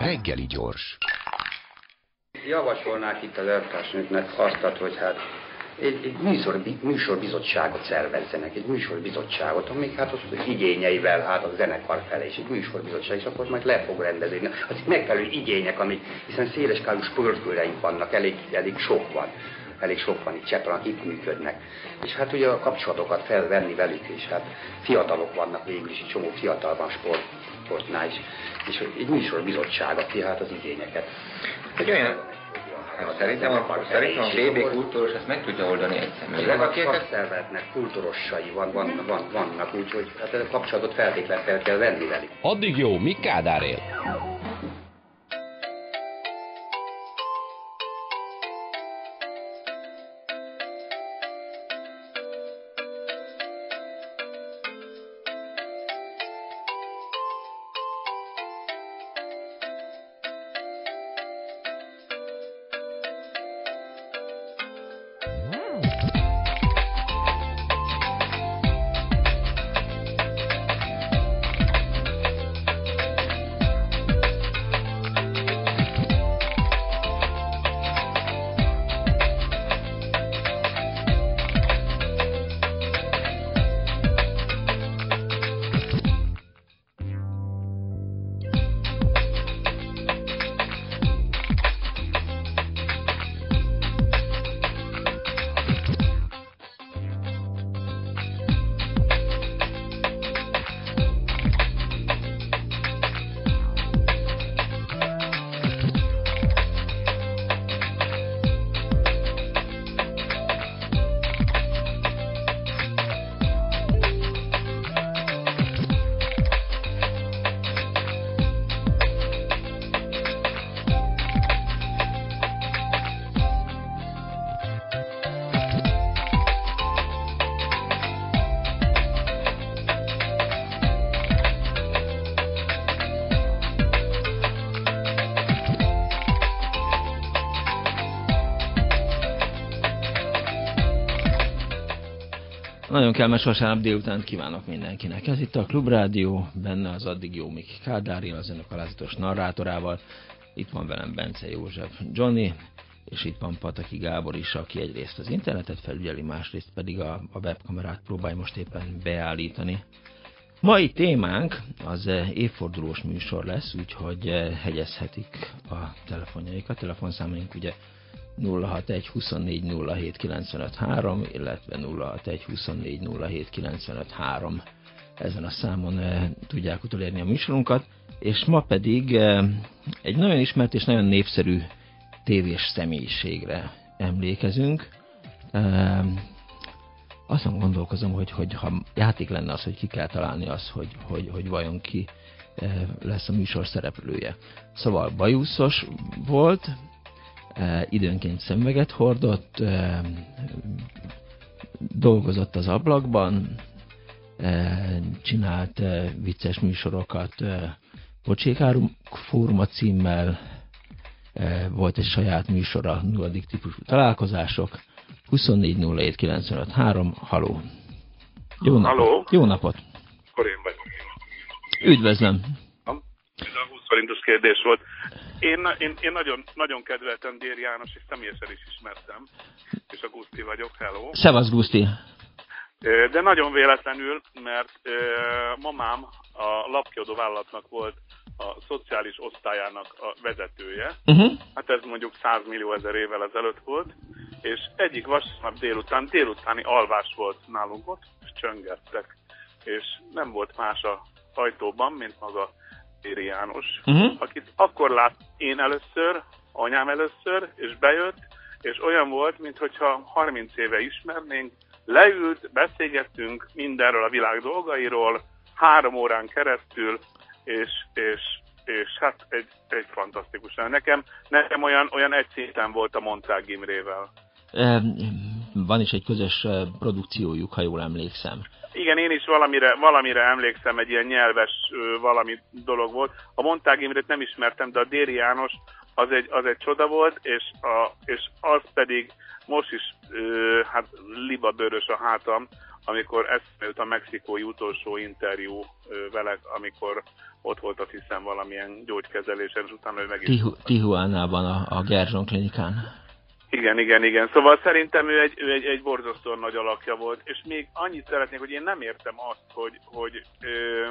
Reggeli gyors. Javasolnák itt az elvtársnőknek azt, hogy hát egy, egy műsor, műsorbizottságot szervezzenek, egy műsorbizottságot, amik hát az igényeivel hát a zenekar felé, és egy műsorbizottság, és akkor majd le fog rendezni. Az megfelelő igények, amik, hiszen széleskálú sportkőreink vannak, elég, elég sok van elég sok van itt Csepelen, akik működnek. És hát ugye a kapcsolatokat felvenni velük, és hát fiatalok vannak végül is, egy csomó fiatal van sport, sportnál is. És egy műsorbizottság, aki hát az igényeket. Egy olyan Szerintem a, szerintem a BB kultúros ezt meg tudja oldani egyszerűen. A szakszervezetnek kultúrossai van, van, van, vannak, úgyhogy hát a kapcsolatot feltétlenül fel kell venni velük. Addig jó, mi Kádár él? Nagyon kellemes vasárnap délután kívánok mindenkinek. Ez itt a Klubrádió, benne az addig jó Miki Kádáril, az önök alázatos narrátorával. Itt van velem Bence József Johnny, és itt van Pataki Gábor is, aki egyrészt az internetet felügyeli, másrészt pedig a, a webkamerát próbálja most éppen beállítani. Mai témánk az évfordulós műsor lesz, úgyhogy hegyezhetik a telefonjaikat. Telefonszámaink ugye 061 24 07 95 3, illetve 061 24 07 95 3. Ezen a számon e, tudják utolérni a műsorunkat, és ma pedig e, egy nagyon ismert és nagyon népszerű tévés személyiségre emlékezünk. E, azon gondolkozom, hogy, hogy ha játék lenne az, hogy ki kell találni az, hogy, hogy, hogy vajon ki lesz a műsor szereplője. Szóval bajuszos volt, időnként szemüveget hordott, dolgozott az ablakban, csinált vicces műsorokat, Pocsékárum Fóruma címmel, volt egy saját műsora, nulladik típusú találkozások, 2407953, haló. Jó napot. Haló. Jó napot. Akkor én vagyok. Üdvözlöm. 20 forintos kérdés volt. Én, én, én nagyon, nagyon kedveltem Dér János, és személyesen is ismertem, és a Guszti vagyok, hello. Szevasz Guszti. De nagyon véletlenül, mert mamám a lapkiadó vállalatnak volt a szociális osztályának a vezetője. Uh-huh. Hát ez mondjuk 100 millió ezer évvel ezelőtt volt, és egyik vasárnap délután, délutáni alvás volt nálunk ott, és csöngettek, és nem volt más a ajtóban, mint maga Téri János, uh-huh. akit akkor lát én először, anyám először, és bejött, és olyan volt, mintha 30 éve ismernénk, leült, beszélgettünk mindenről a világ dolgairól, három órán keresztül, és, és, és hát egy, egy fantasztikus. Nekem, nekem olyan, olyan egy szinten volt a Montág Imrével. Van is egy közös produkciójuk, ha jól emlékszem. Igen, én is valamire, valamire emlékszem, egy ilyen nyelves valami dolog volt. A Montág Imrét nem ismertem, de a Déri János az egy, az egy csoda volt, és, a, és az pedig most is ö, hát libabőrös a hátam, amikor eszemült a mexikói utolsó interjú vele, amikor ott volt azt hiszem valamilyen gyógykezelésen, és utána ő meg is... Tijuánában a, a Gerzson klinikán. Igen, igen, igen. Szóval szerintem ő egy, ő egy, egy borzasztóan nagy alakja volt, és még annyit szeretnék, hogy én nem értem azt, hogy, hogy ö,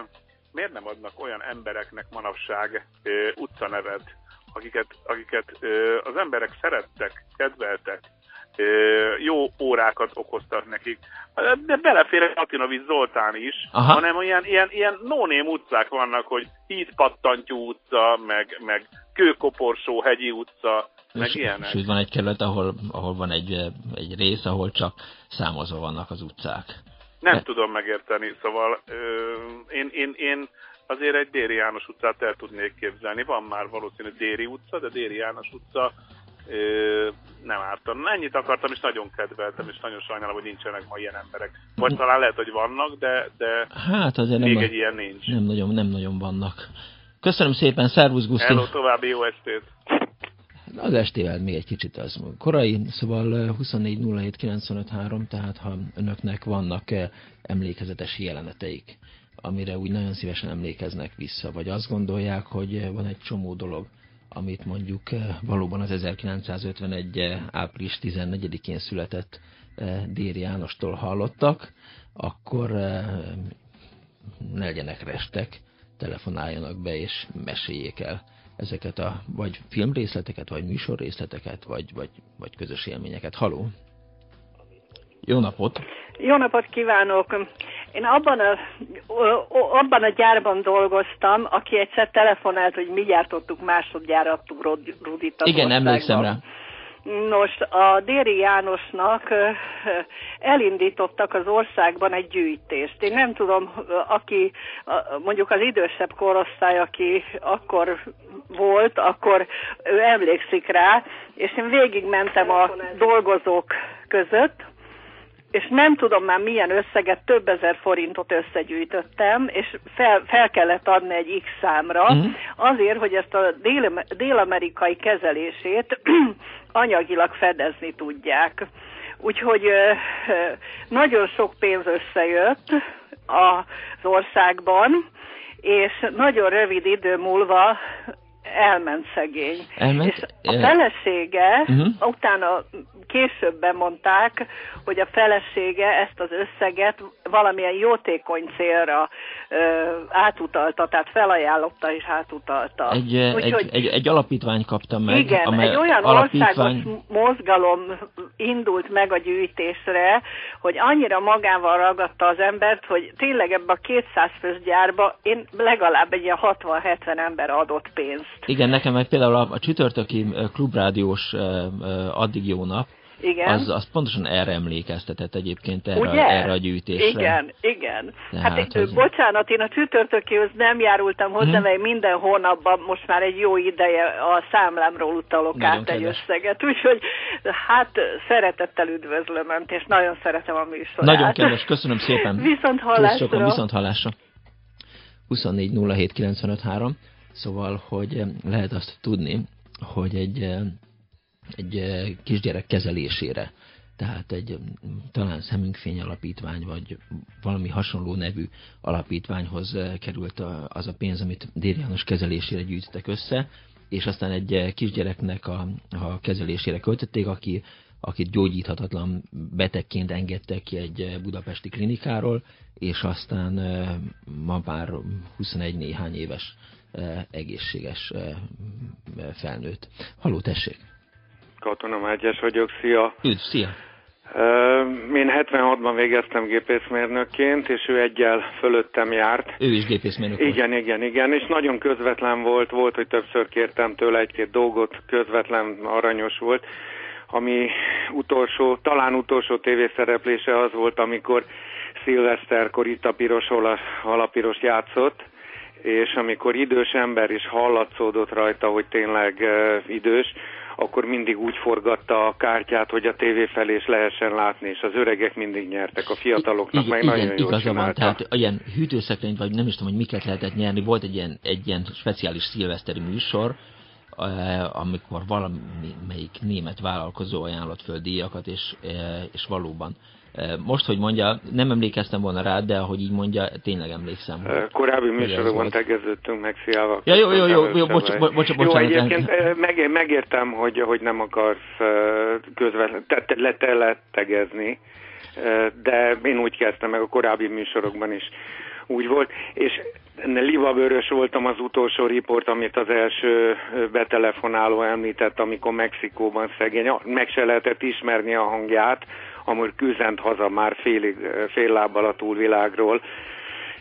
miért nem adnak olyan embereknek manapság ö, utcanevet, akiket, akiket ö, az emberek szerettek, kedveltek, jó órákat okoztak nekik. De belefér Latinovics Zoltán is, Aha. hanem ilyen, ilyen, ilyen nóném utcák vannak, hogy Hídpattantyú utca, meg, meg Kőkoporsó hegyi utca, meg ilyenek. És van egy kerület, ahol, ahol van egy, egy rész, ahol csak számozva vannak az utcák. Nem De... tudom megérteni, szóval ö, én, én, én azért egy Déri János utcát el tudnék képzelni. Van már valószínű Déri utca, de Déri János utca ö, nem ártam. Ennyit akartam, és nagyon kedveltem, és nagyon sajnálom, hogy nincsenek ma ilyen emberek. Vagy talán lehet, hogy vannak, de, de hát azért még nem, egy ilyen nincs. Nem nagyon, nem nagyon vannak. Köszönöm szépen, szervusz Guszti! Hello, további jó estét! Az estével még egy kicsit az korai, szóval 24.07.953, tehát ha önöknek vannak emlékezetes jeleneteik, amire úgy nagyon szívesen emlékeznek vissza, vagy azt gondolják, hogy van egy csomó dolog, amit mondjuk valóban az 1951. Eh, április 14-én született Déri Jánostól hallottak, akkor ne legyenek restek, telefonáljanak be és meséljék el ezeket a vagy filmrészleteket, vagy műsorrészleteket, vagy, vagy, vagy közös élményeket. Haló! Jó napot! Jó napot kívánok! Én abban a, abban a gyárban dolgoztam, aki egyszer telefonált, hogy mi gyártottuk másodjára Rudit Igen, emlékszem rá. Nos, a Déri Jánosnak elindítottak az országban egy gyűjtést. Én nem tudom, aki mondjuk az idősebb korosztály, aki akkor volt, akkor ő emlékszik rá, és én végigmentem a dolgozók között, és nem tudom már milyen összeget, több ezer forintot összegyűjtöttem, és fel, fel kellett adni egy X számra, mm. azért, hogy ezt a dél, dél-amerikai kezelését anyagilag fedezni tudják. Úgyhogy nagyon sok pénz összejött az országban, és nagyon rövid idő múlva elment szegény. Elment? És a felesége, uh-huh. utána később bemondták, hogy a felesége ezt az összeget valamilyen jótékony célra ö, átutalta, tehát felajánlotta és átutalta. Egy, Úgy, egy, egy, egy alapítvány kapta meg. Igen, egy olyan alapítvány... országos mozgalom indult meg a gyűjtésre, hogy annyira magával ragadta az embert, hogy tényleg ebbe a 200 fős gyárba én legalább egy ilyen 60-70 ember adott pénzt. Igen, nekem meg például a, a csütörtöki klubrádiós addig jó nap, igen. Az, az pontosan erre emlékeztetett egyébként erre, Ugye? erre a gyűjtésre. Igen, igen. Tehát hát az... bocsánat, én a csütörtökéhoz nem járultam hozzá, hmm. mert minden hónapban most már egy jó ideje a számlámról utalok nagyon át kedves. egy összeget, úgyhogy hát szeretettel üdvözlöm önt, és nagyon szeretem a műsorát. Nagyon kedves, köszönöm szépen. viszont hallásra. Viszont hallásra. 24 Szóval, hogy lehet azt tudni, hogy egy, egy kisgyerek kezelésére, tehát egy talán Szemünkfény alapítvány, vagy valami hasonló nevű alapítványhoz került az a pénz, amit Déri János kezelésére gyűjtöttek össze, és aztán egy kisgyereknek a, a kezelésére költötték, aki, akit gyógyíthatatlan betegként engedtek ki egy budapesti klinikáról, és aztán ma már 21 néhány éves egészséges felnőtt. Haló, tessék! Katona Mátyás vagyok, szia! Üdv, szia! Én 76-ban végeztem gépészmérnökként, és ő egyel fölöttem járt. Ő is gépészmérnök Igen, volt. igen, igen, és nagyon közvetlen volt, volt, hogy többször kértem tőle egy-két dolgot, közvetlen, aranyos volt. Ami utolsó, talán utolsó tévészereplése az volt, amikor szilveszterkor itt a piros, hol játszott, és amikor idős ember is hallatszódott rajta, hogy tényleg idős, akkor mindig úgy forgatta a kártyát, hogy a tévé felé is lehessen látni, és az öregek mindig nyertek, a fiataloknak I- meg igen, nagyon jól igaza van, tehát ilyen hűtőszekrényt, vagy nem is tudom, hogy miket lehetett nyerni, volt egy ilyen, egy ilyen speciális szilveszteri műsor, amikor valamelyik német vállalkozó ajánlott föl díjakat, és, és valóban Most, hogy mondja, nem emlékeztem volna rá, de ahogy így mondja, tényleg emlékszem. Korábbi műsorokban tegeződtünk meg Sziával. Ja, jó, jó, jó, jó bocs, bocs, bocs, Jó, egyébként meg, megértem, hogy, hogy nem akarsz közvetlenül te, te, letegezni, de én úgy kezdtem meg a korábbi műsorokban is úgy volt, és livavörös voltam az utolsó riport, amit az első betelefonáló említett, amikor Mexikóban szegény, meg se lehetett ismerni a hangját, amúgy üzent haza már félig, fél lábbal a túlvilágról,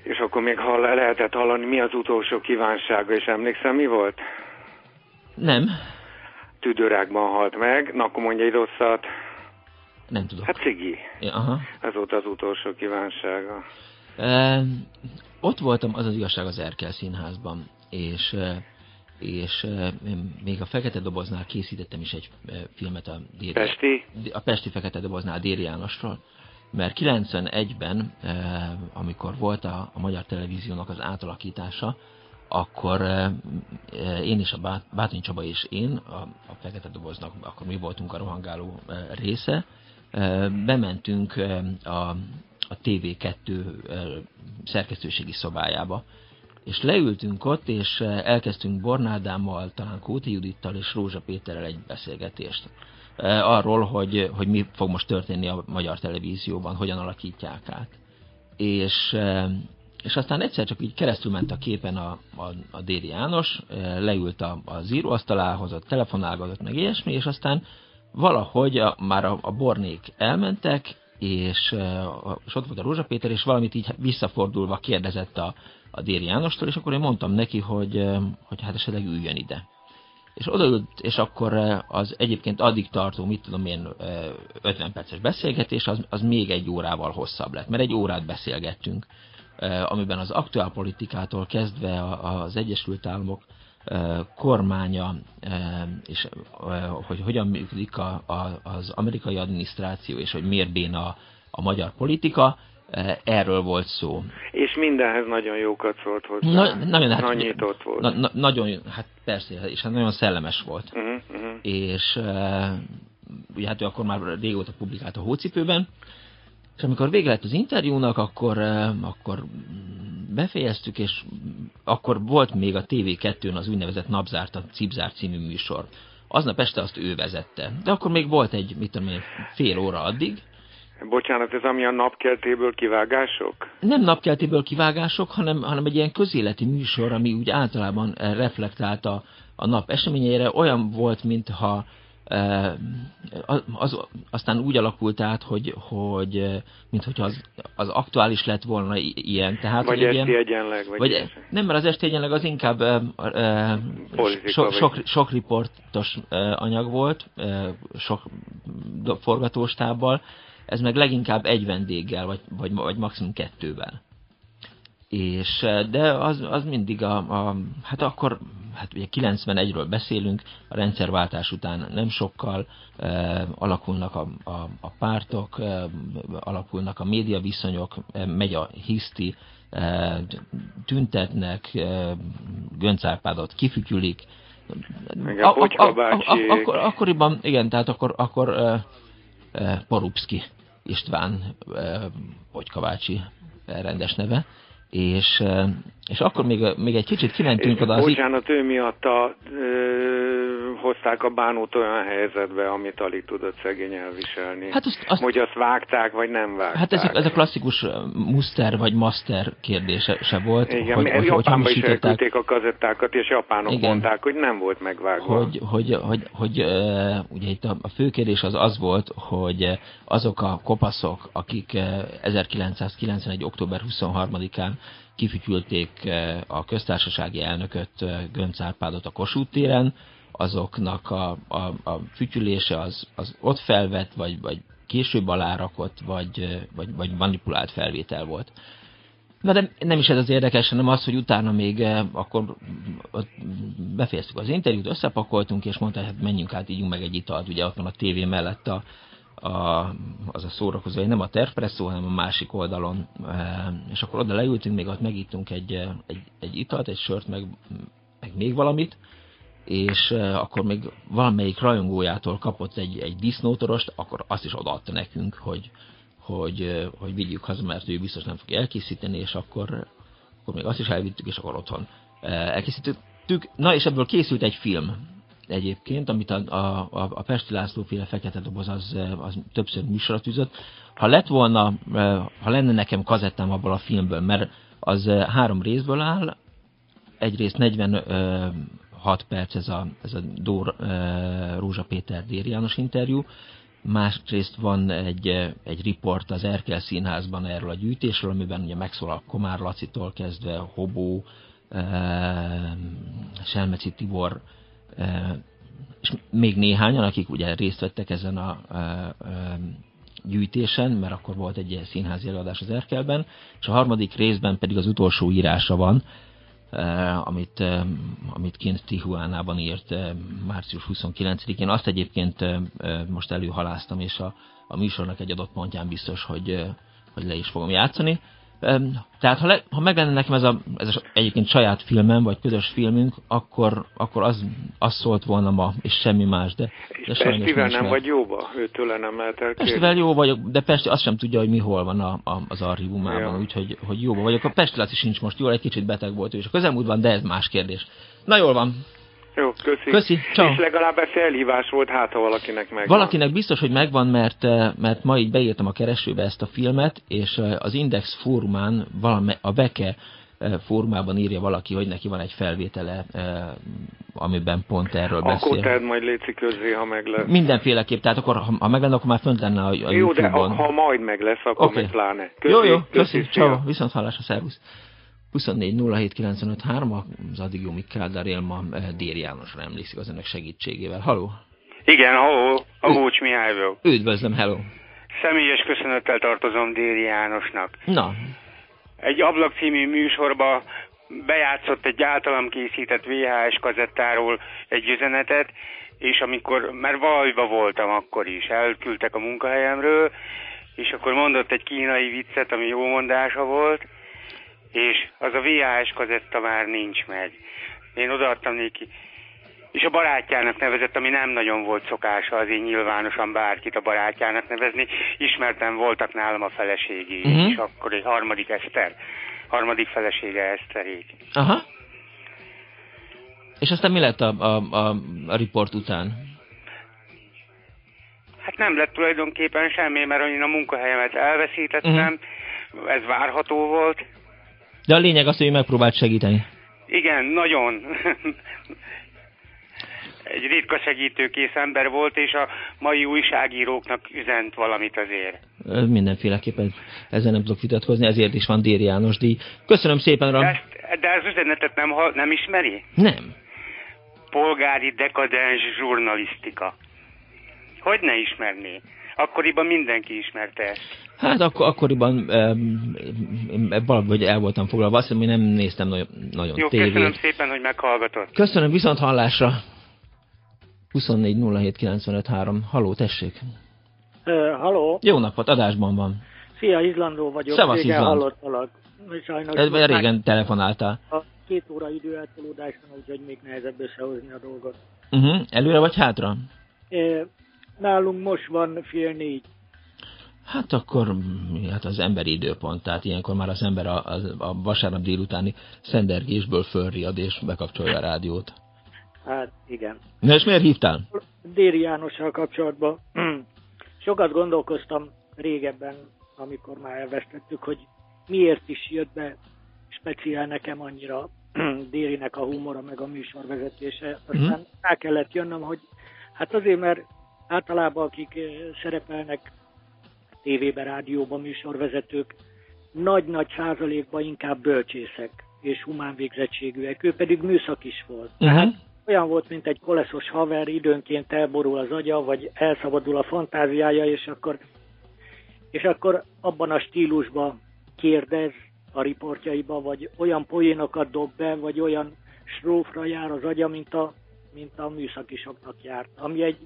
és akkor még hall, lehetett hallani, mi az utolsó kívánsága, és emlékszem, mi volt? Nem. Tüdőrákban halt meg, na akkor mondja egy rosszat. Nem tudom. Hát Cigi. Ja, aha. Ez volt az utolsó kívánsága. E, ott voltam, az az igazság az Erkel színházban, és és még a Fekete Doboznál készítettem is egy filmet a Déri, Pesti? a Pesti Fekete Doboznál Déri Jánosról, mert 91-ben, amikor volt a, a Magyar Televíziónak az átalakítása, akkor én és a Bátony Csaba és én, a, a Fekete Doboznak, akkor mi voltunk a rohangáló része, bementünk a, a TV2 szerkesztőségi szobájába, és leültünk ott, és eh, elkezdtünk Bornádámmal, talán Kóti Judittal és Rózsa Péterrel egy beszélgetést eh, arról, hogy, hogy mi fog most történni a magyar televízióban, hogyan alakítják át. És, eh, és aztán egyszer csak így keresztül ment a képen a, a, a Déri János, leült a, az íróasztalához, a telefonálgatott, meg ilyesmi, és aztán valahogy a, már a, a bornék elmentek, és, és ott volt a Rózsa Péter, és valamit így visszafordulva kérdezett a, a Déri Jánostól, és akkor én mondtam neki, hogy, hogy hát esetleg üljön ide. És odaült, és akkor az egyébként addig tartó, mit tudom én, 50 perces beszélgetés, az, az még egy órával hosszabb lett, mert egy órát beszélgettünk, amiben az aktuálpolitikától kezdve az Egyesült Államok kormánya, és hogy hogyan működik a, a, az amerikai adminisztráció, és hogy miért béna a magyar politika, erről volt szó. És mindenhez nagyon jókat szólt hozzá. Na, nagyon, hát, nagyon nyitott volt. Na, na, nagyon, hát persze, és hát nagyon szellemes volt. Uh-huh, uh-huh. És uh, ugye hát ő akkor már régóta publikált a hócipőben, és amikor vége lett az interjúnak, akkor, uh, akkor befejeztük, és akkor volt még a TV2-n az úgynevezett Napzárt, a Cipzár című műsor. Aznap este azt ő vezette. De akkor még volt egy, mit tudom én, fél óra addig, Bocsánat, ez ami a napkeltéből kivágások? Nem napkeltéből kivágások, hanem, hanem egy ilyen közéleti műsor, ami úgy általában reflektált a, a nap eseményeire. Olyan volt, mintha eh, az, az, aztán úgy alakult át, hogy, hogy mint hogyha az, az aktuális lett volna ilyen. Tehát, vagy esti ilyen, egyenleg. Vagy, vagy nem, mert az esti egyenleg az inkább e, e, so, sok, sok riportos anyag volt, e, sok forgatóstábbal, ez meg leginkább egy vendéggel, vagy, vagy, vagy maximum kettővel. És, eh, de az, az mindig a, a, hát akkor, hát ugye 91-ről beszélünk, a rendszerváltás után nem sokkal e, alakulnak a, a, a pártok, e, alakulnak a médiaviszonyok, e, megy a hiszti, e, tüntetnek, e, Göncárpádot kifütyülik. a, a, a, a, a, akkor, akkoriban, igen, tehát akkor, akkor e, e, Porupski István Bogykavácsi rendes neve, és, és akkor még, még egy kicsit kimentünk oda az... Bocsánat, ő miatt a, ö, hozták a bánót olyan helyzetbe, amit alig tudott szegény elviselni. Hát azt, azt, hogy azt vágták, vagy nem vágták. Hát ez, ez a klasszikus muster vagy master kérdése se volt. Igen, hogy, hogy, Japánba is elküldték a kazettákat, és japánok igen, mondták, hogy nem volt megvágva. Hogy, hogy, hogy, hogy ugye itt a, a fő kérdés az az volt, hogy azok a kopaszok, akik 1991. október 23-án kifütyülték eh, a köztársasági elnököt, eh, Gönc Árpádot a Kossuth téren, azoknak a, a, a fütyülése az, az ott felvett, vagy, vagy később alárakott, vagy, eh, vagy, vagy manipulált felvétel volt. Na de nem is ez az érdekes, hanem az, hogy utána még akkor befejeztük az interjút, összepakoltunk, és mondta, hát menjünk át, ígyunk meg egy italt, ugye ott van a tévé mellett a, a, az a szórakozó, nem a terpresszó, hanem a másik oldalon. E, és akkor oda leültünk, még ott megittunk egy, egy, egy italt, egy sört, meg, meg még valamit, és e, akkor még valamelyik rajongójától kapott egy, egy disznótorost, akkor azt is odaadta nekünk, hogy, hogy, hogy vigyük haza, mert ő biztos nem fogja elkészíteni, és akkor, akkor még azt is elvittük, és akkor otthon elkészítettük. Na, és ebből készült egy film egyébként, amit a, a, a Pesti László Fekete Doboz az, az többször műsorra tűzött. Ha lett volna, ha lenne nekem kazettám abból a filmből, mert az három részből áll, egyrészt 46 perc ez a, ez a Dór Rózsa Péter Dér János interjú, másrészt van egy, egy riport az Erkel Színházban erről a gyűjtésről, amiben ugye megszólal Komár Lacitól kezdve Hobó, Selmeci Tibor, és még néhányan, akik ugye részt vettek ezen a, gyűjtésen, mert akkor volt egy színházi előadás az Erkelben, és a harmadik részben pedig az utolsó írása van, amit, amit kint Tijuánában írt március 29-én. Azt egyébként most előhaláztam, és a, a műsornak egy adott pontján biztos, hogy, hogy le is fogom játszani. Tehát ha, le, ha meg lenne nekem ez, a, ez a, egyébként saját filmem, vagy közös filmünk, akkor, akkor az, az szólt volna ma, és semmi más. De, de Pestivel nem vagy jóba? Őtől nem lehet el Pestivel jó vagyok, de Pesti azt sem tudja, hogy mi hol van a, a, az archívumában, ja. úgyhogy hogy jóba vagyok. A Pesti Laci sincs most jól, egy kicsit beteg volt ő, és a közelmúltban, de ez más kérdés. Na jól van, jó, köszi. Köszi, ciao. És legalább ez felhívás volt, hát ha valakinek megvan. Valakinek biztos, hogy megvan, mert, eh, mert ma így beírtam a keresőbe ezt a filmet, és eh, az Index fórumán, valami, a Beke eh, fórumában írja valaki, hogy neki van egy felvétele, amiben pont erről akkor beszél. Akkor tehed majd létszik közé, ha meg lesz. Mindenféleképp, tehát akkor, ha, meg lenne, akkor már fönt lenne a, a Jó, de ha, ha majd meg lesz, akkor okay. meg pláne. Köszi, jó, jó, köszi, köszi ciao, viszont hallásra, szervusz. 24 az addig jó Kádár Élma eh, Dér Jánosra emlékszik az önök segítségével. Haló! Igen, halló, a Gócs Mihályból. Üdvözlöm, hello! Személyes köszönettel tartozom Déri Jánosnak. Na. Egy ablak című műsorba bejátszott egy általam készített VHS kazettáról egy üzenetet, és amikor, mert Vajba voltam akkor is, elküldtek a munkahelyemről, és akkor mondott egy kínai viccet, ami jó mondása volt, és az a VHS kazetta már nincs meg. Én odaadtam neki, és a barátjának nevezett, ami nem nagyon volt szokása azért nyilvánosan bárkit a barátjának nevezni. Ismertem voltak nálam a feleségé, uh-huh. és akkor egy harmadik Eszter, harmadik felesége Eszterék. Aha. És aztán mi lett a, a, a, a riport után? Hát nem lett tulajdonképpen semmi, mert én a munkahelyemet elveszítettem, uh-huh. ez várható volt. De a lényeg az, hogy megpróbált segíteni. Igen, nagyon. Egy ritka segítőkész ember volt, és a mai újságíróknak üzent valamit azért. Mindenféleképpen ezzel nem tudok vitatkozni, ezért is van Déri János díj. Köszönöm szépen, Ram. De, ezt, de az üzenetet nem, nem ismeri? Nem. Polgári dekadens žurnalisztika. Hogy ne ismerné? Akkoriban mindenki ismerte ezt. Hát akkor, akkoriban e, valahogy el voltam foglalva, azt hiszem, hogy nem néztem nagyon, nagyon Jó, tévét. köszönöm szépen, hogy meghallgatott. Köszönöm, viszont hallásra. 24 Haló, tessék. Uh, haló. Jó napot, adásban van. Szia, Izlandó vagyok. Szevasz, Izland. hallottalak. Sajnos Ez régen telefonáltál. A két óra idő eltolódás van, úgyhogy még nehezebb összehozni a dolgot. Uh-huh. Előre vagy hátra? Uh, nálunk most van fél négy. Hát akkor hát az emberi időpont, tehát ilyenkor már az ember a, a, a vasárnap délutáni szendergésből fölriad és bekapcsolja a rádiót. Hát igen. Na és miért hívtál? Déri Jánossal kapcsolatban sokat gondolkoztam régebben, amikor már elvesztettük, hogy miért is jött be speciál nekem annyira Dérinek a humora, meg a műsorvezetése. Aztán mm. rá kellett jönnöm, hogy hát azért, mert általában akik eh, szerepelnek tévében, rádióban műsorvezetők nagy-nagy százalékban inkább bölcsészek és humán végzettségűek. Ő pedig műszak is volt. Uh-huh. Tehát olyan volt, mint egy koleszos haver, időnként elborul az agya, vagy elszabadul a fantáziája, és akkor, és akkor abban a stílusban kérdez a riportjaiba, vagy olyan poénokat dob be, vagy olyan strófra jár az agya, mint a, mint a műszakisoknak járt, ami egy,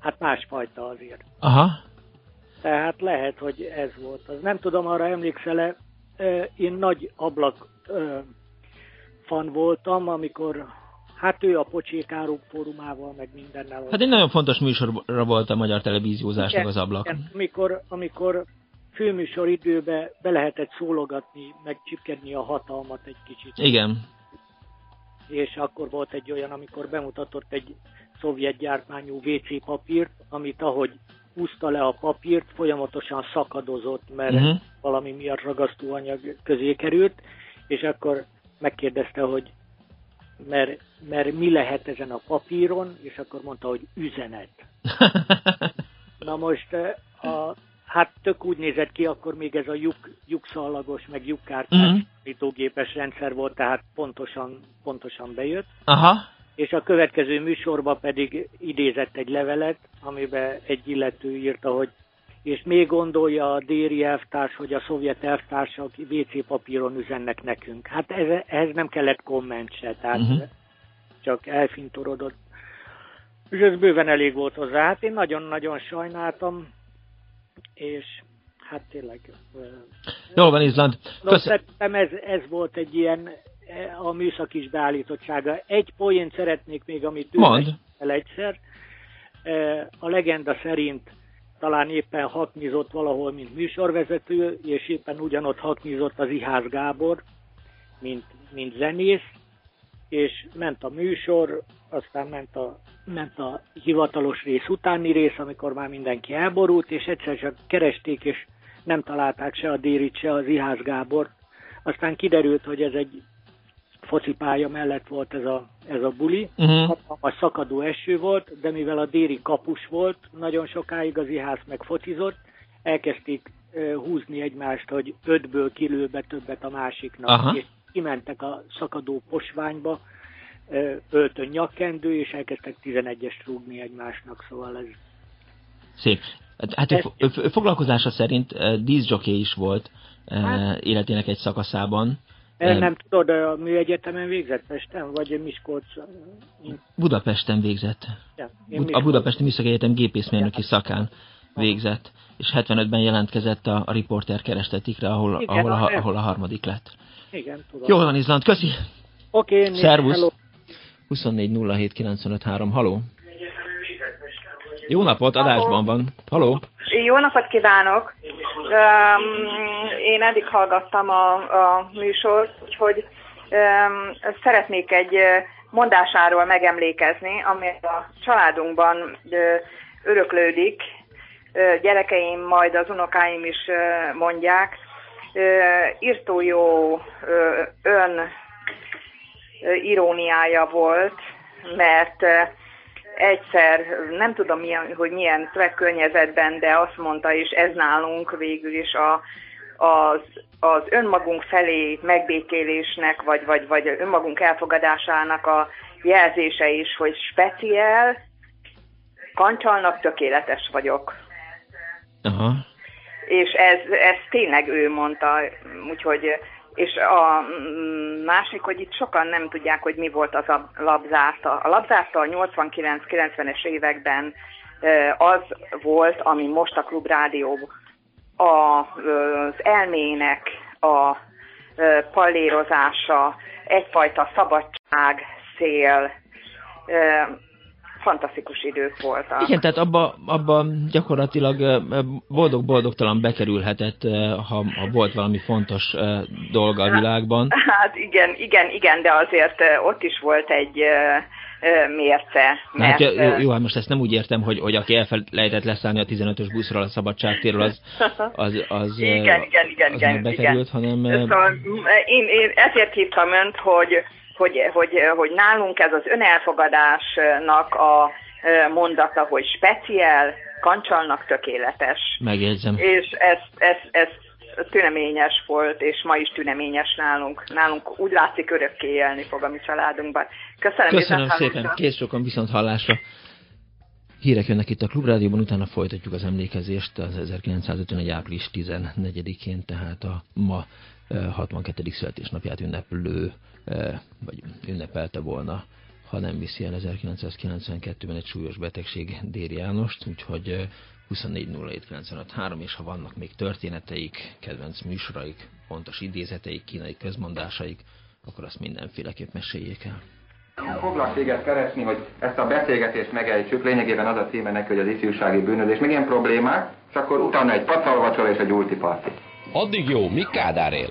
hát másfajta azért. Aha. Tehát lehet, hogy ez volt. Az nem tudom, arra emlékszel-e, én nagy ablak fan voltam, amikor Hát ő a Pocsékárok fórumával, meg mindennel. Hát egy nagyon fontos műsorra volt a magyar televíziózásnak az ablak. Igen, amikor, amikor főműsor időbe be lehetett szólogatni, meg csipkedni a hatalmat egy kicsit. Igen. És akkor volt egy olyan, amikor bemutatott egy szovjet gyártmányú WC papírt, amit ahogy húzta le a papírt, folyamatosan szakadozott, mert uh-huh. valami miatt ragasztóanyag közé került, és akkor megkérdezte, hogy mert, mert mi lehet ezen a papíron, és akkor mondta, hogy üzenet. Na most a, hát tök úgy nézett ki, akkor még ez a lyuk, lyukszallagos, meg lyukkártyás uh-huh. rendszer volt, tehát pontosan, pontosan bejött. Aha. És a következő műsorban pedig idézett egy levelet, amiben egy illető írta, hogy és még gondolja a déri elvtárs, hogy a szovjet elvtársak WC papíron üzennek nekünk. Hát ez, ehhez nem kellett komment se, tehát uh-huh. csak elfintorodott. És ez bőven elég volt hozzá. Hát én nagyon-nagyon sajnáltam, és hát tényleg... Jól van, Izland. Köszönöm. ez, ez volt egy ilyen a műszak is beállítottsága. Egy poént szeretnék még, amit Mond. el egyszer. A legenda szerint talán éppen haknizott valahol, mint műsorvezető, és éppen ugyanott haknizott az Iház Gábor, mint, mint zenész, és ment a műsor, aztán ment a, ment a hivatalos rész utáni rész, amikor már mindenki elborult, és egyszer csak keresték, és nem találták se a Dérit, se az Iház Gábor. Aztán kiderült, hogy ez egy focipálya mellett volt ez a, ez a buli, uh-huh. a szakadó eső volt, de mivel a déri kapus volt, nagyon sokáig az iház meg focizott, elkezdték uh, húzni egymást, hogy ötből kilő be többet a másiknak, Aha. és kimentek a szakadó posványba, uh, öltön nyakkendő, és elkezdtek 11-est rúgni egymásnak, szóval ez... Szép. Hát ő foglalkozása szerint díszjoké is volt hát, életének egy szakaszában. Nem, nem tudod, a műegyetemen végzett Pesten, vagy Miskolc? Budapesten végzett. Ja, a Budapesti Műszaki Egyetem gépészmérnöki szakán végzett, és 75-ben jelentkezett a, a riporter kerestetikre, ahol, Igen, ahol, a, ahol a harmadik lett. Igen, tudom. Jól van, Izland, köszi! Oké, okay, Szervusz! 24.07.953, haló! Jó napot, adásban van. Haló! Jó napot kívánok! Um, én eddig hallgattam a, a műsort, úgyhogy um, szeretnék egy mondásáról megemlékezni, ami a családunkban öröklődik. Gyerekeim, majd az unokáim is mondják. Írtó jó ön iróniája volt, mert egyszer, nem tudom, milyen, hogy milyen környezetben, de azt mondta, és ez nálunk végül is a, az, az önmagunk felé megbékélésnek, vagy, vagy, vagy önmagunk elfogadásának a jelzése is, hogy speciál, kancsalnak tökéletes vagyok. Aha. És ez, ez tényleg ő mondta, úgyhogy és a másik, hogy itt sokan nem tudják, hogy mi volt az a labzárta. A labzárta a 89-90-es években az volt, ami most a Klubrádió az elmének a pallérozása, egyfajta szabadság, szél, fantasztikus idők voltak. Igen, tehát abba, abba gyakorlatilag boldog-boldogtalan bekerülhetett, ha, ha volt valami fontos dolga a világban. Hát igen, igen, igen, de azért ott is volt egy mérce. Hát mert... Hát, jó, jó, hát most ezt nem úgy értem, hogy, hogy aki elfelejtett leszállni a 15-ös buszról a szabadságtérről, az, az, az, igen, igen, igen, az igen, bekerült, igen. hanem... Szóval én, én ezért hívtam önt, hogy hogy, hogy, hogy nálunk ez az önelfogadásnak a mondata, hogy speciál, kancsalnak tökéletes. Megjegyzem. És ez, ez, ez tüneményes volt, és ma is tüneményes nálunk. Nálunk úgy látszik örökké élni fog a mi családunkban. Köszönöm, Köszönöm szépen, kész sokan viszont hallásra. Hírek jönnek itt a Klubrádióban, utána folytatjuk az emlékezést az 1951. április 14-én, tehát a ma 62. születésnapját ünneplő vagy ünnepelte volna, ha nem viszi el 1992-ben egy súlyos betegség Déri Jánost, úgyhogy 2407953, és ha vannak még történeteik, kedvenc műsoraik, pontos idézeteik, kínai közmondásaik, akkor azt mindenféleképp meséljék el. Foglak téged keresni, hogy ezt a beszélgetést megejtsük, lényegében az a címe neki, hogy az ifjúsági bűnözés, még ilyen problémák, és akkor utána egy pacalvacsora és egy ulti parti. Addig jó, mi Kádár él?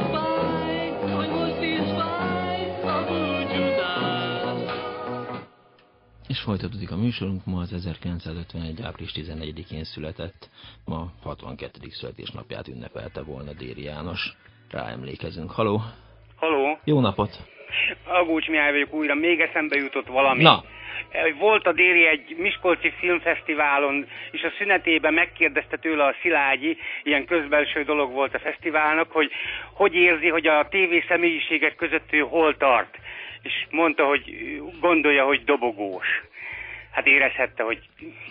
És folytatódik a műsorunk, ma az 1951. április 14-én született, ma 62. születésnapját ünnepelte volna Déri János. Ráemlékezünk. Haló! Haló! Jó napot! Agúcs Mihály vagyok újra, még eszembe jutott valami. Na! Volt a Déri egy Miskolci filmfesztiválon, és a szünetében megkérdezte tőle a Szilágyi, ilyen közbelső dolog volt a fesztiválnak, hogy hogy érzi, hogy a tévé személyiségek között ő hol tart. És mondta, hogy gondolja, hogy dobogós. Hát érezhette, hogy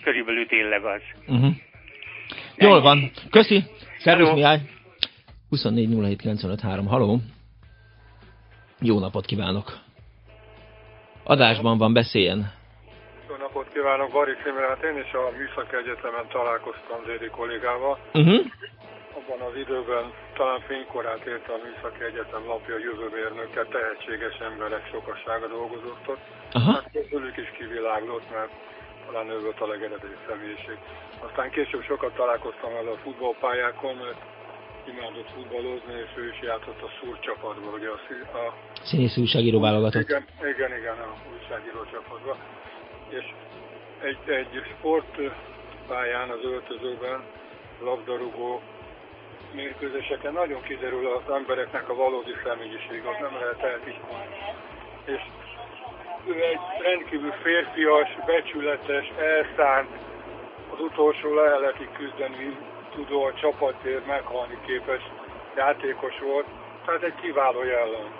körülbelül tényleg az. Uh-huh. Jól van. Köszi. Szervusz Mihály. 24 Haló. Jó napot kívánok. Adásban van, beszéljen. Jó napot kívánok, Barik Imre. Hát én is a Műszaki Egyetemen találkoztam Déri kollégával. Uh-huh. Abban az időben talán fénykorát ért a Műszaki Egyetem lapja jövőmérnöke, tehetséges emberek sokassága dolgozott ott. Aha. Hát közülük is kiviláglott, mert talán ő volt a legeredeti személyiség. Aztán később sokat találkoztam el a futballpályákon, mert imádott futballozni, és ő is játszott a szúr csapatban, ugye a, a Színész újságíró válogatott. igen, igen, igen, a újságíró csapatban. És egy, egy sportpályán az öltözőben labdarúgó mérkőzéseken nagyon kiderül az embereknek a valódi személyiség, az nem lehet eltitkolni. És ő egy rendkívül férfias, becsületes, elszánt, az utolsó leheletig küzdeni tudó a csapatért meghalni képes játékos volt, tehát egy kiváló jellem.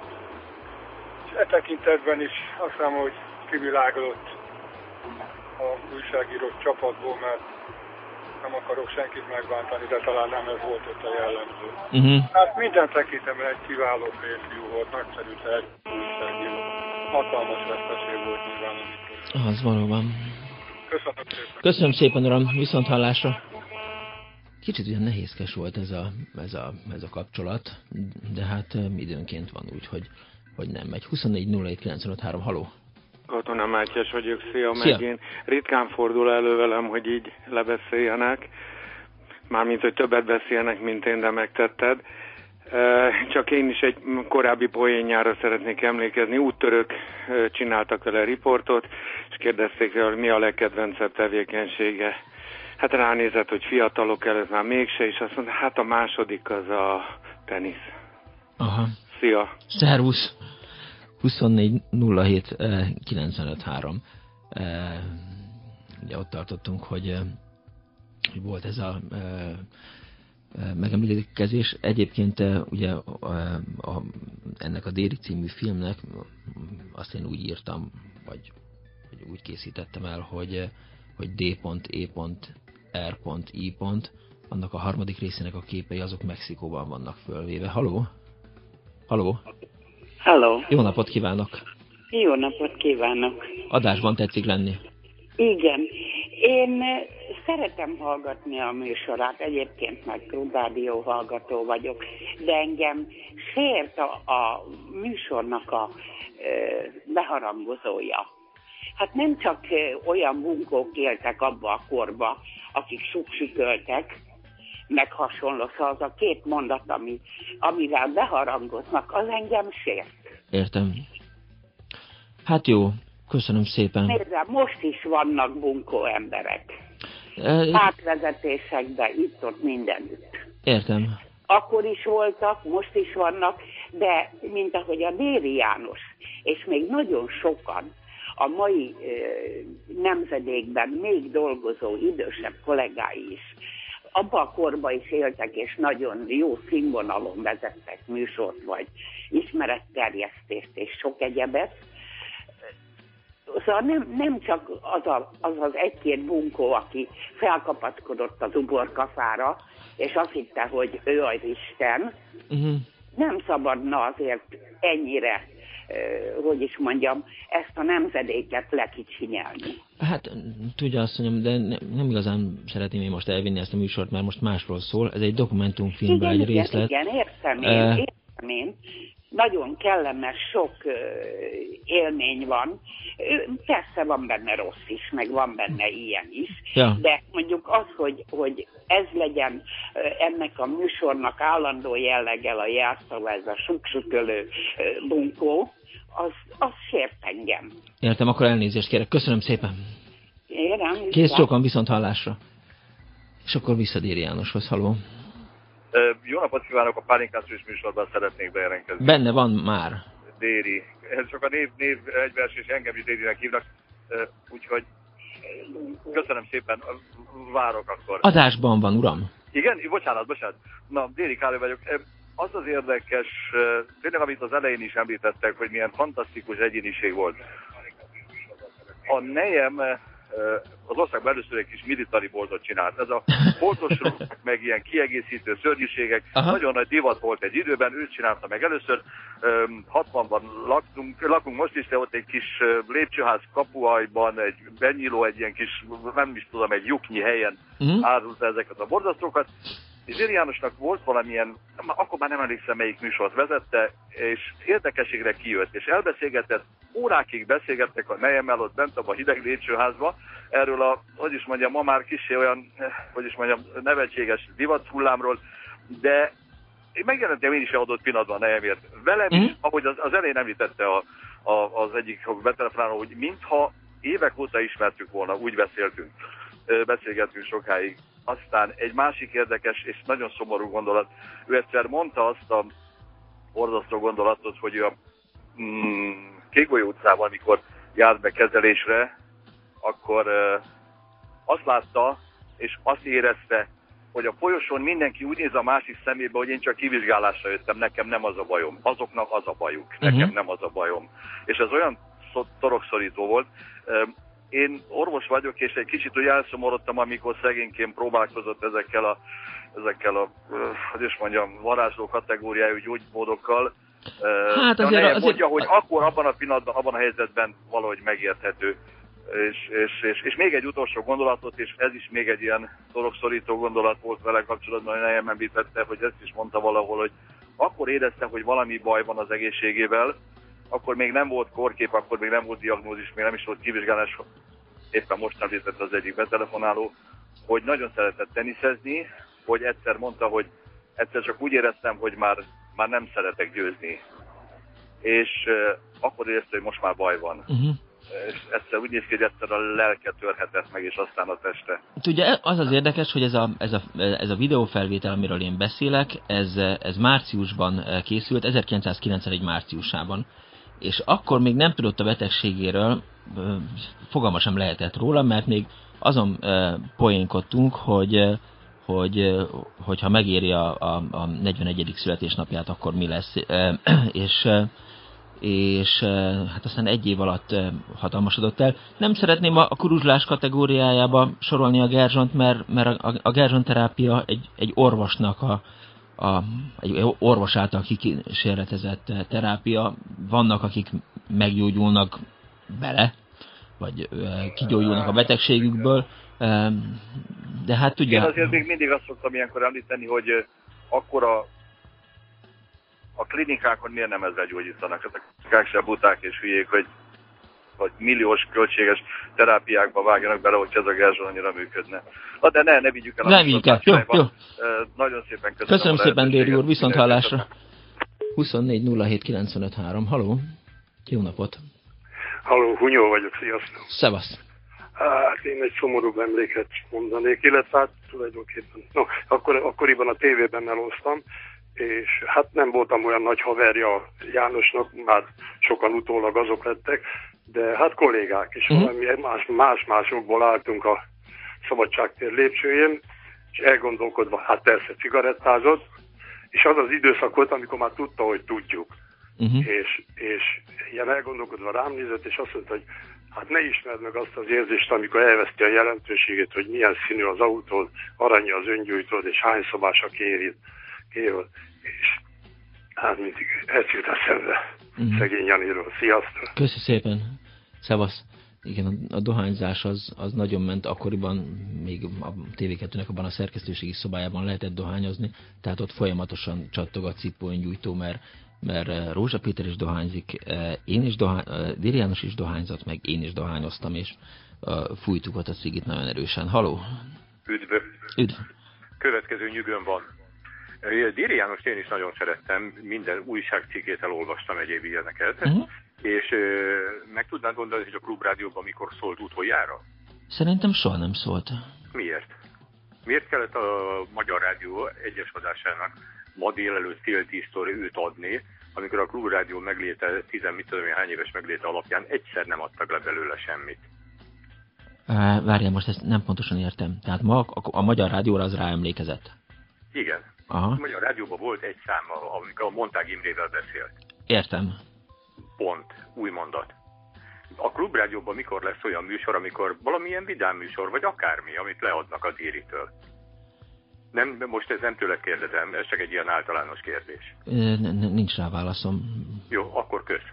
És e tekintetben is azt hiszem, hogy kiviláglott a újságírók csapatból, mert nem akarok senkit megbántani, de talán nem ez volt ott a jellemző. Uh-huh. Hát minden tekintetben egy kiváló férfiú volt, nagyszerű újságíró. Hatalmas veszteség volt nyilván. Az valóban. Köszönöm szépen. Köszönöm szépen, uram, viszont hallásra. Kicsit olyan nehézkes volt ez a, ez a, ez a kapcsolat, de hát időnként van úgy, hogy, hogy nem megy. 24 haló. Katona Mátyás vagyok, szia, Szia. meg én ritkán fordul elő velem, hogy így lebeszéljenek. Mármint, hogy többet beszélnek, mint én, de megtetted. Csak én is egy korábbi poénjára szeretnék emlékezni. Úttörök e, csináltak vele riportot, és kérdezték rá, hogy mi a legkedvencebb tevékenysége. Hát ránézett, hogy fiatalok előtt már mégse, és azt mondta, hát a második az a tenisz. Aha. Szia! Szervusz! 24 07 eh, 95 3. Eh, Ugye ott tartottunk, hogy, eh, volt ez a eh, eh, megemlékezés. Egyébként ugye a, ennek a Déri című filmnek azt én úgy írtam, vagy, vagy úgy készítettem el, hogy, hogy D.E.R.I. annak a harmadik részének a képei azok Mexikóban vannak fölvéve. Haló? Haló? Halló, Jó napot kívánok! jó napot kívánok! Adásban tetszik lenni. Igen, én eh, szeretem hallgatni a műsorát, egyébként meg klubrádió hallgató vagyok, de engem sért a, a műsornak a ö, beharangozója. Hát nem csak ö, olyan bunkók éltek abba a korba, akik suksüköltek, hasonló, szóval az a két mondat, ami, amivel beharangoznak, az engem sért. Értem. Hát jó, köszönöm szépen. Nézd, most is vannak bunkó emberek. Eh, Pártvezetésekben, itt-ott mindenütt. Értem. Akkor is voltak, most is vannak, de mint ahogy a Déri János, és még nagyon sokan a mai ö, nemzedékben még dolgozó idősebb kollégái is abban a korban is éltek, és nagyon jó színvonalon vezettek műsort, vagy ismeretterjesztést, és sok egyebet. Szóval nem, nem csak az, a, az az egy-két bunkó, aki felkapaszkodott az uborkafára, és azt hitte, hogy ő az Isten, Uh-huh. nem szabadna azért ennyire hogy is mondjam, ezt a nemzedéket lekicsinyelni. Hát tudja azt mondjam, de ne, nem igazán szeretném én most elvinni ezt a műsort, mert most másról szól. Ez egy dokumentumfilmben egy igen, részlet. Igen, értem én, uh, értem én. Nagyon kellemes, sok uh, élmény van. Persze van benne rossz is, meg van benne ilyen is. Ja. De mondjuk az, hogy, hogy ez legyen ennek a műsornak állandó jelleggel a jelszava, ez a suksukölő uh, bunkó, az, az sért engem. Értem, akkor elnézést kérek. Köszönöm szépen. Érem. Kész sokan viszont hallásra. És akkor vissza Déri Jánoshoz. Halló. Jó napot kívánok, a pálinkás műsorban szeretnék bejelentkezni. Benne van már. Déri. Ez csak a név, név egyvers, és engem is Dérinek hívnak. Úgyhogy köszönöm szépen, várok akkor. Adásban van, uram. Igen? Bocsánat, bocsánat. Na, Déri Károly vagyok az az érdekes, tényleg amit az elején is említettek, hogy milyen fantasztikus egyéniség volt. A nejem az országban először egy kis militari boltot csinált. Ez a boltos meg ilyen kiegészítő szörnyűségek, Aha. nagyon nagy divat volt egy időben, ő csinálta meg először. 60-ban laktunk, lakunk most is, de ott egy kis lépcsőház kapuajban, egy benyíló, egy ilyen kis, nem is tudom, egy lyuknyi helyen uh-huh. árulta ezeket a borzasztókat. Zsiri Jánosnak volt valamilyen, akkor már nem emlékszem melyik műsort vezette, és érdekeségre kijött, és elbeszélgetett, órákig beszélgettek a nejemmel ott bent a hideg lépcsőházba, erről a, hogy is mondjam, ma már kicsi olyan, hogy is mondjam, nevetséges hullámról, de én megjelentem én is adott pillanatban a nejemért. Velem mm. is, mhm. ahogy az, az elején említette a, a, az egyik betelefonáló, hogy mintha évek óta ismertük volna, úgy beszéltünk, beszélgettünk sokáig. Aztán egy másik érdekes és nagyon szomorú gondolat. Ő egyszer mondta azt a borzasztó gondolatot, hogy a mm, Kégolyó utcában, amikor járt be kezelésre, akkor uh, azt látta, és azt érezte, hogy a folyosón mindenki úgy néz a másik szemébe, hogy én csak kivizsgálásra jöttem, nekem nem az a bajom. Azoknak az a bajuk, nekem uh-huh. nem az a bajom. És ez olyan torokszorító volt. Én orvos vagyok, és egy kicsit úgy elszomorodtam, amikor szegényként próbálkozott ezekkel a, ezekkel a, hogy is mondjam, varázsló kategóriájú gyógymódokkal. Hát azért, azért, mondja, hogy akkor abban a pillanatban, abban a helyzetben valahogy megérthető. És, és, és, és még egy utolsó gondolatot, és ez is még egy ilyen torokszorító gondolat volt vele kapcsolatban, hogy nejem említette, hogy ezt is mondta valahol, hogy akkor érezte, hogy valami baj van az egészségével, akkor még nem volt korkép, akkor még nem volt diagnózis, még nem is volt kivizsgálás, éppen most említett az egyik betelefonáló, hogy nagyon szeretett teniszezni, hogy egyszer mondta, hogy egyszer csak úgy éreztem, hogy már, már nem szeretek győzni. És uh, akkor érezte, hogy most már baj van. Uh-huh. És egyszer úgy néz ki, hogy egyszer a lelke törhetett meg, és aztán a teste. Ugye az az érdekes, hogy ez a, ez a, ez a videófelvétel, amiről én beszélek, ez, ez márciusban készült, 1991 márciusában és akkor még nem tudott a betegségéről, fogalma sem lehetett róla, mert még azon poénkodtunk, hogy, hogy, hogyha megéri a, a, a 41. születésnapját, akkor mi lesz. És, és hát aztán egy év alatt hatalmasodott el. Nem szeretném a, kuruzslás kategóriájába sorolni a Gerzsont, mert, mert a, a Gerzsont terápia egy, egy orvosnak a, a, egy orvos által kikísérletezett terápia. Vannak, akik meggyógyulnak bele, vagy kigyógyulnak a betegségükből, de hát tudja... Én azért még mindig azt szoktam ilyenkor említeni, hogy akkor a, a klinikákon miért nem ezzel gyógyítanak? Ezek se buták és hülyék, hogy vagy milliós költséges terápiákba vágjanak bele, hogy ez a gázsol annyira működne. Na de ne, ne vigyük el. Nem vigyük el, jó, jó. Nagyon szépen köszönöm. Köszönöm szépen, Déri úr, viszont hallásra. 24 Haló, jó napot. Haló, Hunyó vagyok, sziasztok. Szevasz. Hát én egy szomorúbb emléket mondanék, illetve hát tulajdonképpen, no, akkor, akkoriban a tévében elhoztam, és hát nem voltam olyan nagy haverja Jánosnak, már sokan utólag azok lettek, de hát kollégák is uh-huh. valami más, más-másokból álltunk a szabadságtér lépcsőjén, és elgondolkodva, hát persze cigarettázott, és az az időszak volt, amikor már tudta, hogy tudjuk. Uh-huh. És, és ilyen elgondolkodva rám nézett, és azt mondta, hogy hát ne ismerd meg azt az érzést, amikor elveszti a jelentőségét, hogy milyen színű az autó, aranya az öngyújtód, és hány szobás a kérít. kérít. És Hát mindig ez jut eszembe. Mm. Szegény Janiról. Sziasztok! Köszi szépen. Szevasz. Igen, a, dohányzás az, az nagyon ment, akkoriban még a TV2-nek abban a szerkesztőségi szobájában lehetett dohányozni, tehát ott folyamatosan csattog a cipőnyújtó, mert, mert eh, Rózsa Péter is dohányzik, eh, én is dohány, eh, Déri János is dohányzott, meg én is dohányoztam, és fújtuk ott a cigit nagyon erősen. Haló! Üdv! Üdv! Következő nyugön van. Déri János én is nagyon szerettem, minden újságcikkét elolvastam egyéb ilyeneket, uh-huh. és meg tudnád gondolni, hogy a klubrádióban mikor szólt utoljára? Szerintem soha nem szólt. Miért? Miért kellett a Magyar Rádió egyes adásának ma délelőtt fél tíztől őt adni, amikor a klubrádió megléte, tizen mit tudom, hány éves megléte alapján egyszer nem adtak le belőle semmit? Várjál, most ezt nem pontosan értem. Tehát ma a, a Magyar Rádióra az ráemlékezett? Igen. Aha. A Magyar Rádióban volt egy szám, amikor a Montág Imrével beszélt. Értem. Pont. Új mondat. A Klubrádióban mikor lesz olyan műsor, amikor valamilyen vidám műsor, vagy akármi, amit leadnak az íritől? Nem, most ez nem tőle kérdezem, ez csak egy ilyen általános kérdés. Nincs rá válaszom. Jó, akkor kösz.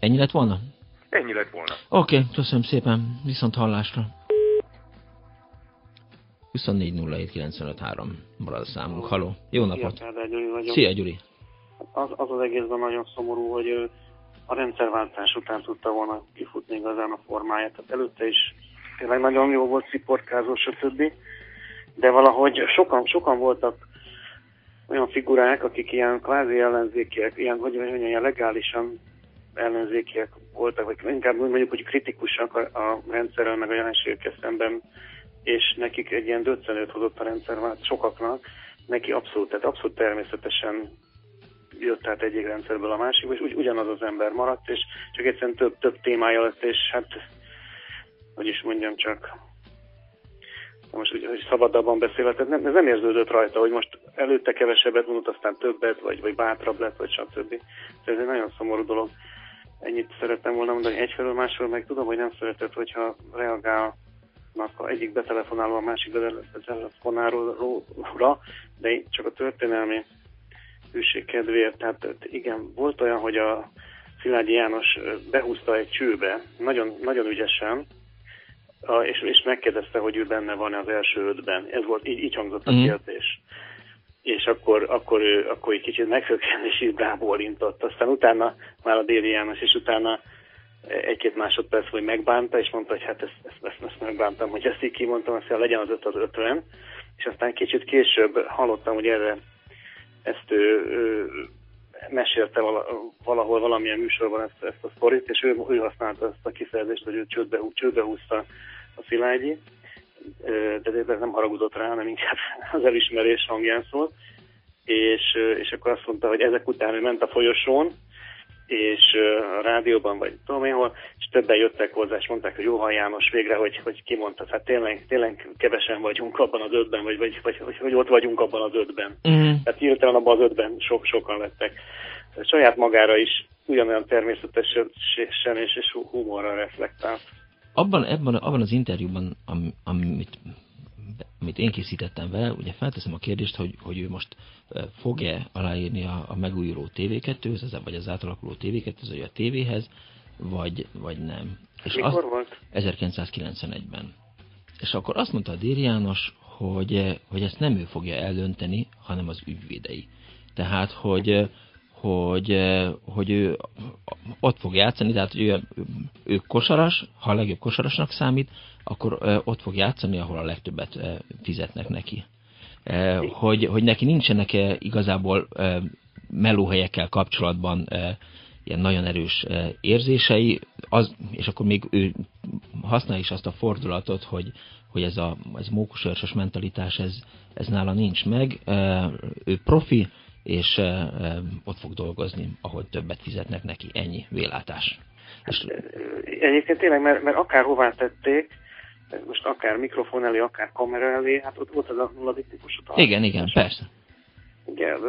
Ennyi lett volna? Ennyi lett volna. Oké, okay, köszönöm szépen. Viszont hallásra. 24.07.953 marad a számunk. Haló, jó napot! Szia, Gyuri Szia, Gyuri! Az, az az egészben nagyon szomorú, hogy a rendszerváltás után tudta volna kifutni igazán a formáját. Tehát előtte is tényleg nagyon jó volt, sziportkázó, stb. De valahogy sokan, sokan voltak olyan figurák, akik ilyen kvázi ellenzékiek, ilyen, hogy mondjam, ilyen legálisan ellenzékiek voltak, vagy inkább mondjuk, hogy kritikusak a, a rendszerrel, meg a jelenségekkel szemben és nekik egy ilyen döccenőt hozott a rendszer, sokaknak, neki abszolút, tehát abszolút természetesen jött át egyik rendszerből a másikba, és ugy, ugyanaz az ember maradt, és csak egyszerűen több, több témája lett, és hát, hogy is mondjam csak, most úgy, hogy szabadabban beszélhet, ez nem, ez nem érződött rajta, hogy most előtte kevesebbet mondott, aztán többet, vagy, vagy bátrabb lett, vagy stb. Ez egy nagyon szomorú dolog. Ennyit szerettem volna mondani egyfelől, másfelől meg tudom, hogy nem szeretett, hogyha reagál a egyik betelefonáló a másik betelefonálóra, de csak a történelmi hűség kedvéért, tehát igen, volt olyan, hogy a Szilágyi János behúzta egy csőbe, nagyon, nagyon ügyesen, és, és megkérdezte, hogy ő benne van az első ötben. Ez volt, így, így hangzott a mm. kérdés. És akkor, akkor ő akkor egy kicsit meghökkent, és így rábólintott. Aztán utána már a Déli János, és utána egy-két másodperc, hogy megbánta, és mondta, hogy hát ezt, ezt, ezt, ezt megbántam, hogy ezt így kimondtam, azt legyen az 5 az 50, és aztán kicsit később hallottam, hogy erre ezt ő, ő mesélte valahol valamilyen műsorban ezt, ezt a sztorit, és ő, ő használta ezt a kifejezést, hogy ő csődbe, csődbe húzta a Szilágyi, de ez nem haragudott rá, hanem inkább az elismerés hangján szólt, és, és akkor azt mondta, hogy ezek után ő ment a folyosón, és a rádióban, vagy tudom én hol, és többen jöttek hozzá, és mondták, hogy jó János végre, hogy, hogy kimondta, hát tényleg, tényleg kevesen vagyunk abban az ötben, vagy, vagy, vagy hogy, hogy ott vagyunk abban az ötben. Mm. Tehát hirtelen abban az ötben sok, sokan lettek. Saját magára is ugyanolyan természetesen és, és humorra reflektált. Abban, ebben, abban az interjúban, am, amit amit én készítettem vele, ugye felteszem a kérdést, hogy, hogy ő most fog-e aláírni a, a megújuló TV2-höz, vagy az átalakuló TV2-höz, vagy a tévéhez, vagy, vagy nem. És Mikor az, volt? 1991-ben. És akkor azt mondta a Déri János, hogy, hogy ezt nem ő fogja eldönteni, hanem az ügyvédei. Tehát, hogy, hogy, hogy ő ott fog játszani, tehát ő, ő kosaras, ha a legjobb kosarasnak számít, akkor ott fog játszani, ahol a legtöbbet fizetnek neki. Hogy, hogy neki nincsenek igazából melóhelyekkel kapcsolatban ilyen nagyon erős érzései, az, és akkor még ő használja is azt a fordulatot, hogy, hogy ez a ez mókusörsos mentalitás, ez, ez nála nincs meg. Ő profi, és ott fog dolgozni, ahol többet fizetnek neki. Ennyi vélátás. Hát, egyébként tényleg, mert, mert akárhová tették, most akár mikrofon elé, akár kamera elé, hát ott volt az a nulladik típusú Igen, igen, persze. Igen,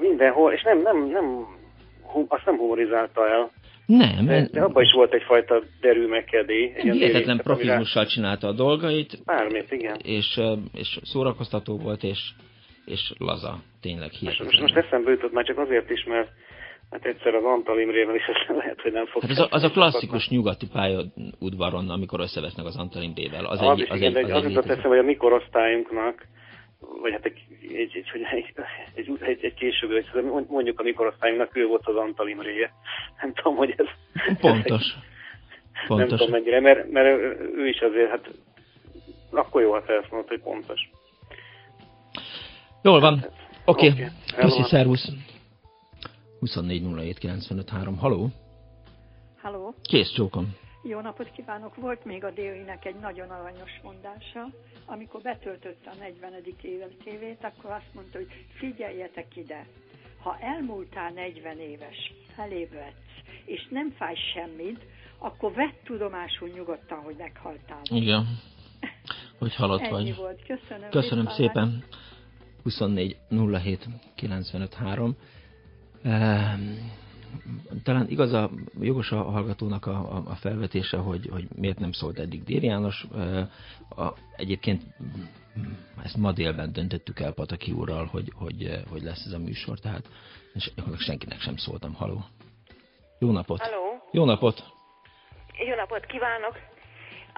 mindenhol, és nem, nem, nem, azt nem humorizálta el. Nem. De, de abban is volt egyfajta derű megkedé. Egy hihetetlen profizmussal csinálta a dolgait. Bármit, igen. És, és szórakoztató volt, és, és laza, tényleg hihetetlen. Most, most eszembe jutott már csak azért is, mert Hát egyszer az Antal Imrével is aztán lehet, hogy nem fog... Hát az, a, az a klasszikus nyugati pályaudvaron, amikor összevesznek az Antal Imrével. Az, az, egy, az, igen, egy, az, az jutott eszembe, hogy a mi korosztályunknak, vagy hát egy, egy, egy, egy, egy, egy, egy később, mondjuk a mi korosztályunknak ő volt az Antal Imréje. Nem tudom, hogy ez... Pontos. Pontos. Nem tudom mennyire, mert, mert ő is azért, hát akkor jó, ha ezt mondta, hogy pontos. Jól van. Oké. Okay. Okay. Köszi, szervusz. 24 Haló? Haló? Kész csókom. Jó napot kívánok! Volt még a Délinek egy nagyon aranyos mondása, amikor betöltötte a 40. életévét, akkor azt mondta, hogy figyeljetek ide, ha elmúltál 40 éves, felébredsz, és nem fáj semmit, akkor vett tudomásul nyugodtan, hogy meghaltál. Igen. Hogy halott Ennyi vagy. volt. Köszönöm. Köszönöm szépen. 24 07 95 3. Ehm, talán igaz a jogos a hallgatónak a, a, a felvetése, hogy, hogy miért nem szólt eddig Dér János. A, egyébként ezt ma délben döntöttük el Pataki úrral, hogy, hogy, hogy lesz ez a műsor, tehát és senkinek sem szóltam. Haló. Jó napot. Haló. Jó napot. Jó napot kívánok.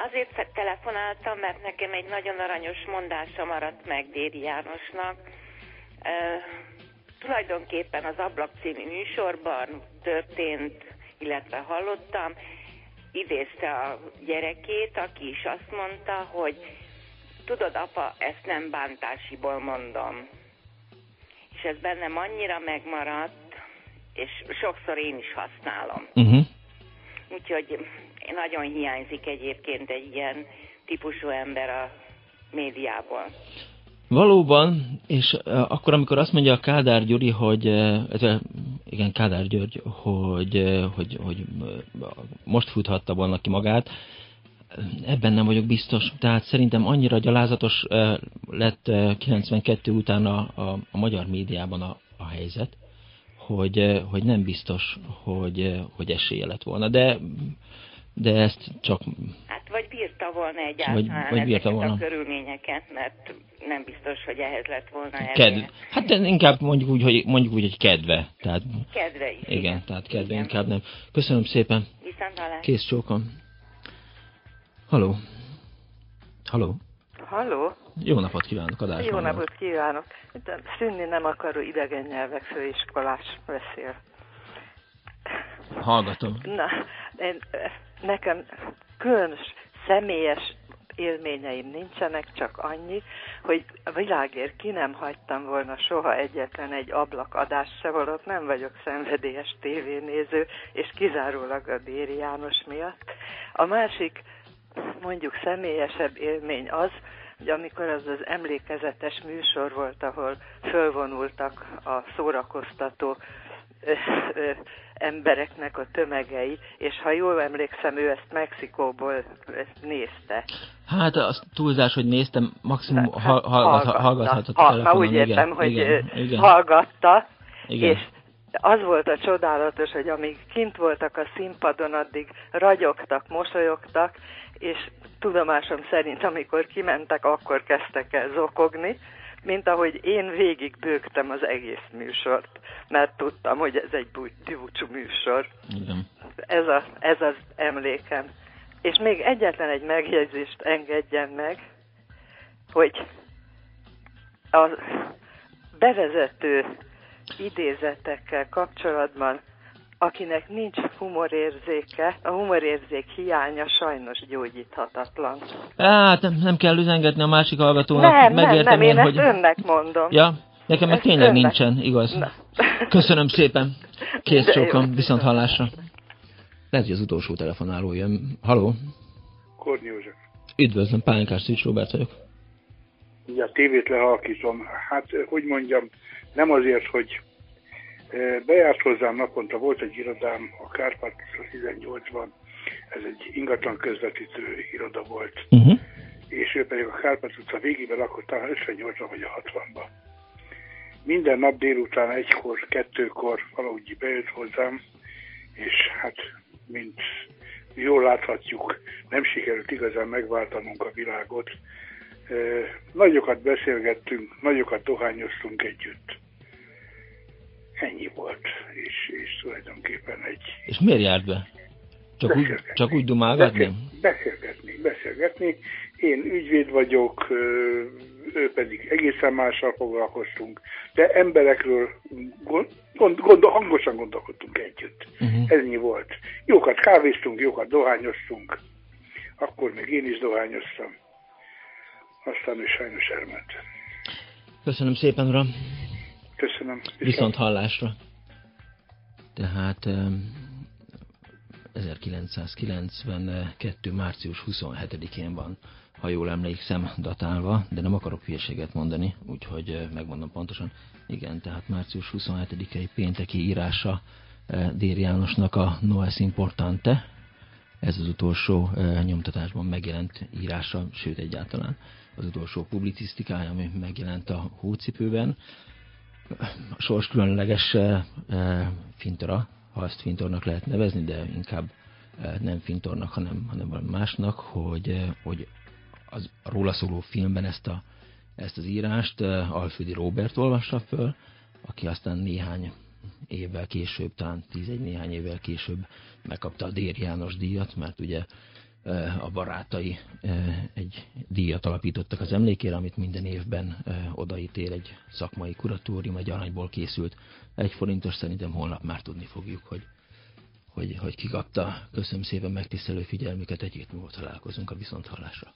Azért telefonáltam, mert nekem egy nagyon aranyos mondása maradt meg Déri Jánosnak tulajdonképpen az Ablak című műsorban történt, illetve hallottam, idézte a gyerekét, aki is azt mondta, hogy tudod, apa, ezt nem bántásiból mondom. És ez bennem annyira megmaradt, és sokszor én is használom. Uh-huh. Úgyhogy nagyon hiányzik egyébként egy ilyen típusú ember a médiából. Valóban, és akkor, amikor azt mondja a Kádár Gyuri, hogy, igen, Kádár György, hogy, hogy, hogy most futhatta volna ki magát, ebben nem vagyok biztos. Tehát szerintem annyira gyalázatos lett 92 után a, a, a magyar médiában a, a helyzet, hogy, hogy nem biztos, hogy, hogy esélye lett volna. De de ezt csak... Hát vagy bírta volna egyáltalán vagy, vagy bírta volna. a körülményeket, mert nem biztos, hogy ehhez lett volna Kedv. Hát inkább mondjuk úgy, hogy mondjuk úgy, hogy kedve. Tehát, kedve is. Igen, igen. tehát kedve igen. inkább nem. Köszönöm szépen. Viszont Kész csókom. Haló. Haló. Halló? Jó napot kívánok, adás Jó napot kívánok. Szűnni nem akaró idegen nyelvek főiskolás beszél. Hallgatom. Na, én nekem különös személyes élményeim nincsenek, csak annyi, hogy a világért ki nem hagytam volna soha egyetlen egy ablakadást se, holott nem vagyok szenvedélyes tévénéző, és kizárólag a Déri János miatt. A másik, mondjuk személyesebb élmény az, hogy amikor az az emlékezetes műsor volt, ahol fölvonultak a szórakoztató embereknek a tömegei, és ha jól emlékszem, ő ezt Mexikóból nézte. Hát az túlzás, hogy néztem, maximum hát, ha, hallgat, hallgathatott ha, ha, úgy értem, igen, hogy igen, igen. hallgatta, igen. és az volt a csodálatos, hogy amíg kint voltak a színpadon, addig ragyogtak, mosolyogtak, és tudomásom szerint, amikor kimentek, akkor kezdtek el zokogni, mint ahogy én végig bőgtem az egész műsort, mert tudtam, hogy ez egy búcsú műsor. Igen. Ez, a, ez az emlékem. És még egyetlen egy megjegyzést engedjen meg, hogy a bevezető idézetekkel kapcsolatban akinek nincs humorérzéke, a humorérzék hiánya sajnos gyógyíthatatlan. Hát nem, nem kell üzengetni a másik hallgatónak. Nem, Megértem nem, nem, én, én hogy... önnek mondom. Ja, nekem meg tényleg önnek. nincsen, igaz. Na. Köszönöm szépen. Kész csókom, viszont hallásra. Lehet, hogy az utolsó telefonáló jön. Haló? Korny József. Üdvözlöm, Pálinkás Szűcs Robert vagyok. Ja, a tévét lehalkítom. Hát, hogy mondjam, nem azért, hogy Bejárt hozzám naponta, volt egy irodám a Kárpát 18-ban, ez egy ingatlan közvetítő iroda volt, uh-huh. és ő pedig a Kárpát utca végében lakott talán 58-ban vagy a 60-ban. Minden nap délután egykor, kettőkor valahogy bejött hozzám, és hát, mint jól láthatjuk, nem sikerült igazán megváltanunk a világot. Nagyokat beszélgettünk, nagyokat dohányoztunk együtt. Ennyi volt, és, és tulajdonképpen egy... És miért járt be? Csak úgy, csak úgy dumálgatni? Beszélgetni, beszélgetni. Én ügyvéd vagyok, ő pedig egészen mással foglalkoztunk, de emberekről gond, gond, gond, hangosan gondolkodtunk együtt. Uh-huh. Ennyi volt. Jókat kávéztunk, jókat dohányoztunk, akkor még én is dohányoztam. Aztán ő sajnos elment. Köszönöm szépen, uram. Köszönöm. Viszont, Viszont hallásra. Tehát 1992. március 27-én van, ha jól emlékszem, datálva, de nem akarok hülyeséget mondani, úgyhogy megmondom pontosan. Igen, tehát március 27-i pénteki írása Dér Jánosnak a Noes Importante, ez az utolsó nyomtatásban megjelent írása, sőt egyáltalán az utolsó publicisztikája, ami megjelent a hócipőben. Sors különleges fintora, ha ezt fintornak lehet nevezni, de inkább nem fintornak, hanem, hanem valami másnak, hogy, hogy az róla szóló filmben ezt, a, ezt az írást Alföldi Robert olvassa föl, aki aztán néhány évvel később, talán tízegy néhány évvel később megkapta a Dér János díjat, mert ugye a barátai egy díjat alapítottak az emlékére, amit minden évben odaítél egy szakmai kuratórium, egy aranyból készült egy forintos, szerintem holnap már tudni fogjuk, hogy, hogy, hogy kikapta. Köszönöm szépen megtisztelő figyelmüket, egy hét találkozunk a viszonthallásra.